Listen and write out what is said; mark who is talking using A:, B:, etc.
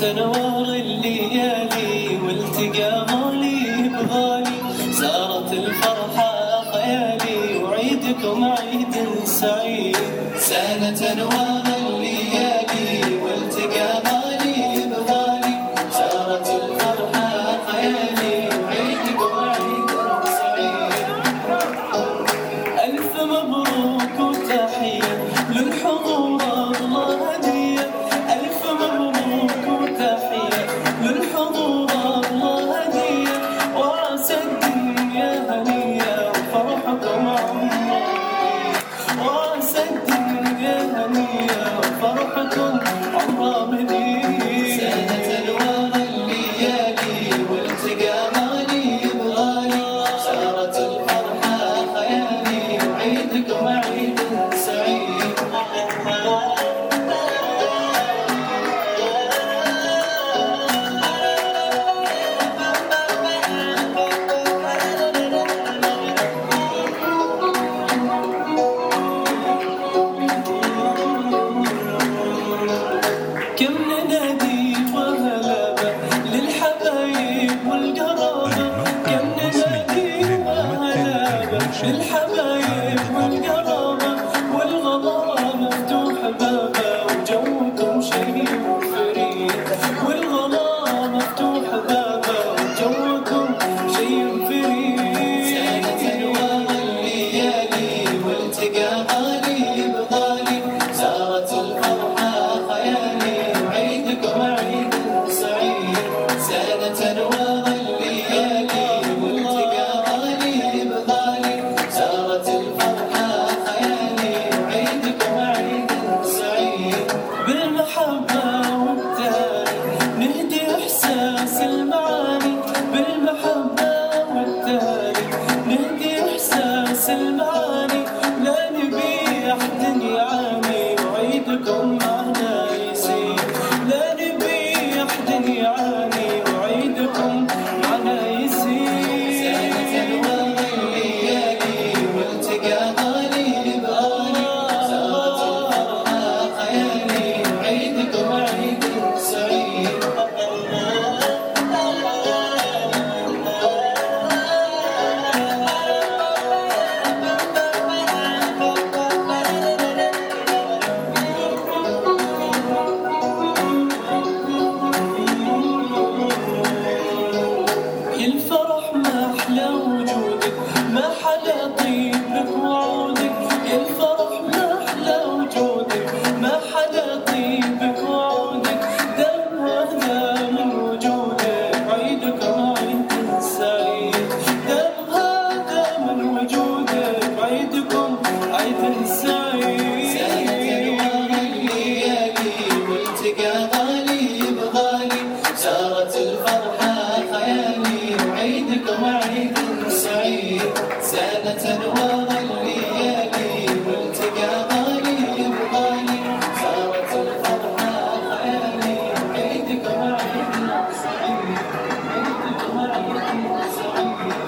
A: تنور الليالي والتقى مولي بغالي. سارت الفرحة خيالي وعيدكم عيد سعيد. سهلة تنور كم ننادي للحبايب والقرابة. كم ننادي للحبايب سالت الليالي غالي بغالي الفرحة خيالي وعيدكم عيد سعيد سالت